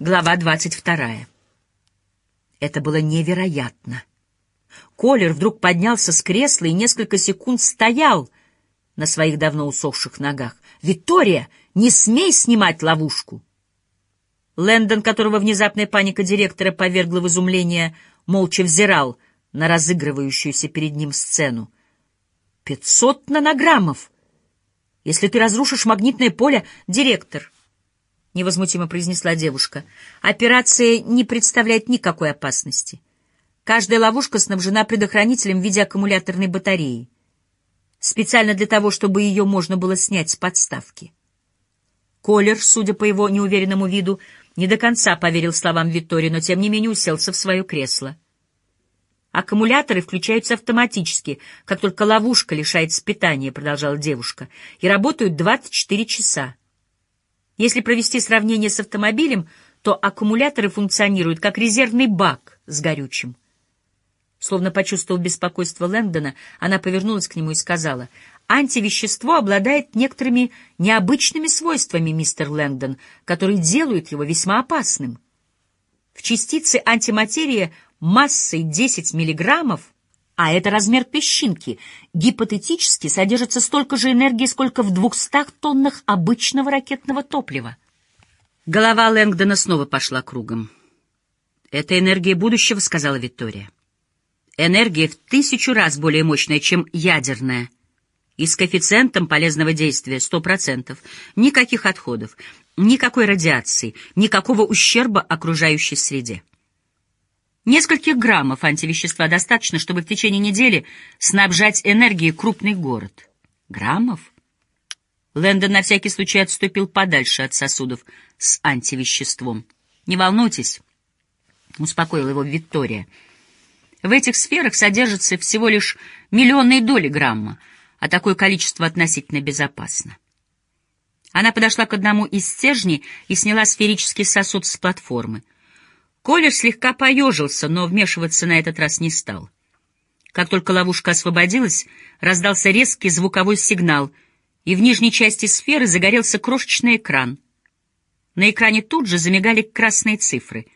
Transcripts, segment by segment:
Глава двадцать вторая. Это было невероятно. Колер вдруг поднялся с кресла и несколько секунд стоял на своих давно усохших ногах. «Виктория, не смей снимать ловушку!» Лэндон, которого внезапная паника директора повергла в изумление, молча взирал на разыгрывающуюся перед ним сцену. «Пятьсот нанограммов! Если ты разрушишь магнитное поле, директор!» — невозмутимо произнесла девушка. «Операция не представляет никакой опасности. Каждая ловушка снабжена предохранителем в виде аккумуляторной батареи. Специально для того, чтобы ее можно было снять с подставки». Колер, судя по его неуверенному виду, не до конца поверил словам Виттории, но тем не менее уселся в свое кресло. «Аккумуляторы включаются автоматически, как только ловушка лишается питания», — продолжала девушка, — «и работают 24 часа. Если провести сравнение с автомобилем, то аккумуляторы функционируют как резервный бак с горючим. Словно почувствовав беспокойство Лэндона, она повернулась к нему и сказала, «Антивещество обладает некоторыми необычными свойствами, мистер Лэндон, которые делают его весьма опасным. В частице антиматерии массой 10 миллиграммов а это размер песчинки, гипотетически содержится столько же энергии, сколько в двухстах тоннах обычного ракетного топлива. Голова Лэнгдона снова пошла кругом. «Это энергия будущего», — сказала Виктория. «Энергия в тысячу раз более мощная, чем ядерная, и с коэффициентом полезного действия 100%. Никаких отходов, никакой радиации, никакого ущерба окружающей среде». Нескольких граммов антивещества достаточно, чтобы в течение недели снабжать энергией крупный город. Граммов? Лэндон на всякий случай отступил подальше от сосудов с антивеществом. «Не волнуйтесь», — успокоила его Виктория. «В этих сферах содержится всего лишь миллионные доли грамма, а такое количество относительно безопасно». Она подошла к одному из стержней и сняла сферический сосуд с платформы. Колер слегка поежился, но вмешиваться на этот раз не стал. Как только ловушка освободилась, раздался резкий звуковой сигнал, и в нижней части сферы загорелся крошечный экран. На экране тут же замигали красные цифры.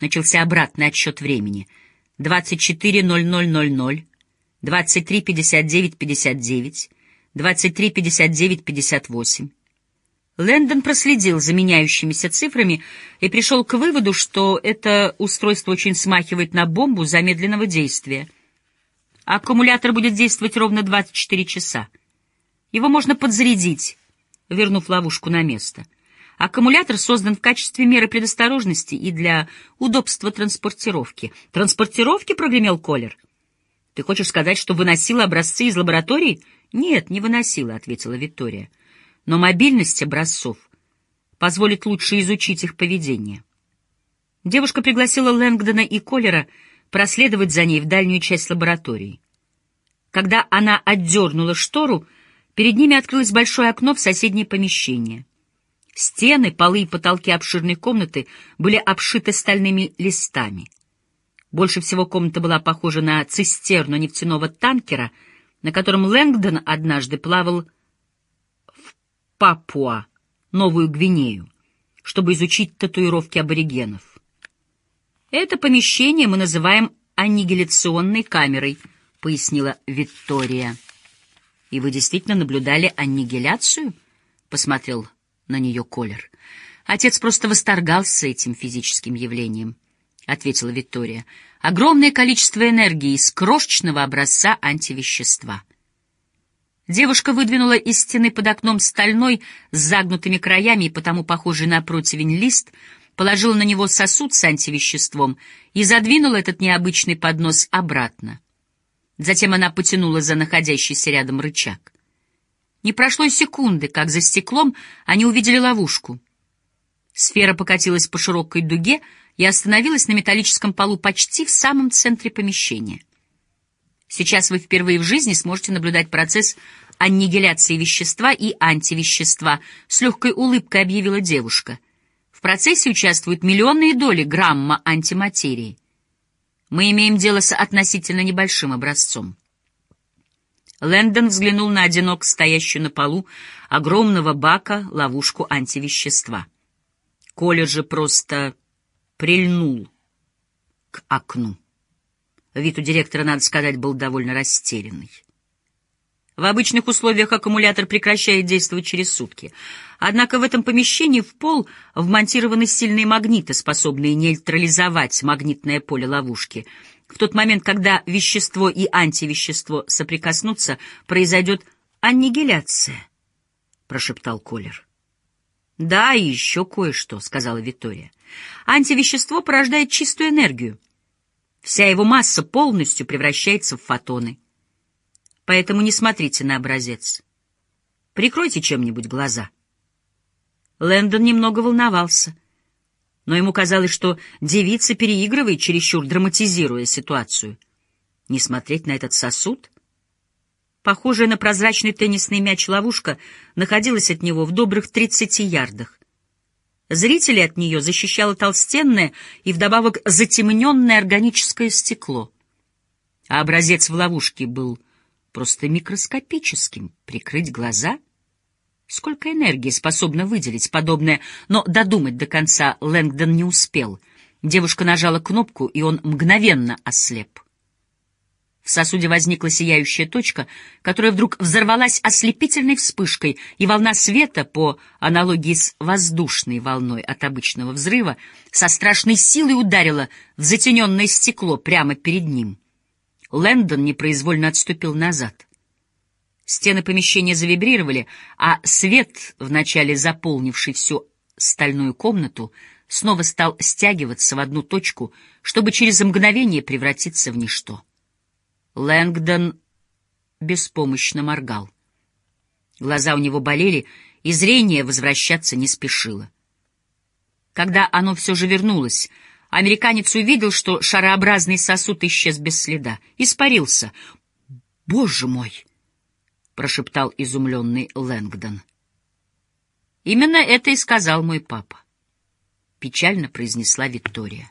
Начался обратный отсчет времени. 24.00.00, 23.59.59, 23.59.58. Лэндон проследил за меняющимися цифрами и пришел к выводу, что это устройство очень смахивает на бомбу замедленного действия. Аккумулятор будет действовать ровно 24 часа. Его можно подзарядить, вернув ловушку на место. Аккумулятор создан в качестве меры предосторожности и для удобства транспортировки. «Транспортировки?» — прогремел Колер. «Ты хочешь сказать, что выносила образцы из лаборатории?» «Нет, не выносила», — ответила Виктория но мобильность образцов позволит лучше изучить их поведение. Девушка пригласила Лэнгдона и Коллера проследовать за ней в дальнюю часть лаборатории. Когда она отдернула штору, перед ними открылось большое окно в соседнее помещение. Стены, полы и потолки обширной комнаты были обшиты стальными листами. Больше всего комната была похожа на цистерну нефтяного танкера, на котором Лэнгдон однажды плавал Папуа, Новую Гвинею, чтобы изучить татуировки аборигенов. Это помещение мы называем аннигиляционной камерой, пояснила Виктория. И вы действительно наблюдали аннигиляцию? посмотрел на нее Колер. Отец просто восторгался этим физическим явлением, ответила Виктория. Огромное количество энергии из крошечного образца антивещества — Девушка выдвинула из стены под окном стальной с загнутыми краями и потому похожий на противень лист, положила на него сосуд с антивеществом и задвинула этот необычный поднос обратно. Затем она потянула за находящийся рядом рычаг. Не прошло секунды, как за стеклом они увидели ловушку. Сфера покатилась по широкой дуге и остановилась на металлическом полу почти в самом центре помещения. Сейчас вы впервые в жизни сможете наблюдать процесс аннигиляции вещества и антивещества, с легкой улыбкой объявила девушка. В процессе участвуют миллионные доли грамма антиматерии. Мы имеем дело с относительно небольшим образцом. Лэндон взглянул на одинок стоящую на полу огромного бака ловушку антивещества. Коля же просто прильнул к окну. Вид у директора, надо сказать, был довольно растерянный. В обычных условиях аккумулятор прекращает действовать через сутки. Однако в этом помещении в пол вмонтированы сильные магниты, способные нейтрализовать магнитное поле ловушки. В тот момент, когда вещество и антивещество соприкоснутся, произойдет аннигиляция, — прошептал Колер. — Да, и еще кое-что, — сказала Виктория. Антивещество порождает чистую энергию. Вся его масса полностью превращается в фотоны — поэтому не смотрите на образец. Прикройте чем-нибудь глаза. Лэндон немного волновался, но ему казалось, что девица переигрывает, чересчур драматизируя ситуацию. Не смотреть на этот сосуд? Похожая на прозрачный теннисный мяч ловушка находилась от него в добрых тридцати ярдах. Зрители от нее защищало толстенное и вдобавок затемненное органическое стекло. А образец в ловушке был просто микроскопическим. Прикрыть глаза? Сколько энергии способна выделить подобное, но додумать до конца Лэнгдон не успел. Девушка нажала кнопку, и он мгновенно ослеп. В сосуде возникла сияющая точка, которая вдруг взорвалась ослепительной вспышкой, и волна света, по аналогии с воздушной волной от обычного взрыва, со страшной силой ударила в затененное стекло прямо перед ним. Лэндон непроизвольно отступил назад. Стены помещения завибрировали, а свет, вначале заполнивший всю стальную комнату, снова стал стягиваться в одну точку, чтобы через мгновение превратиться в ничто. Лэнгдон беспомощно моргал. Глаза у него болели, и зрение возвращаться не спешило. Когда оно все же вернулось, Американец увидел, что шарообразный сосуд исчез без следа. Испарился. «Боже мой!» — прошептал изумленный Лэнгдон. «Именно это и сказал мой папа», — печально произнесла Виктория.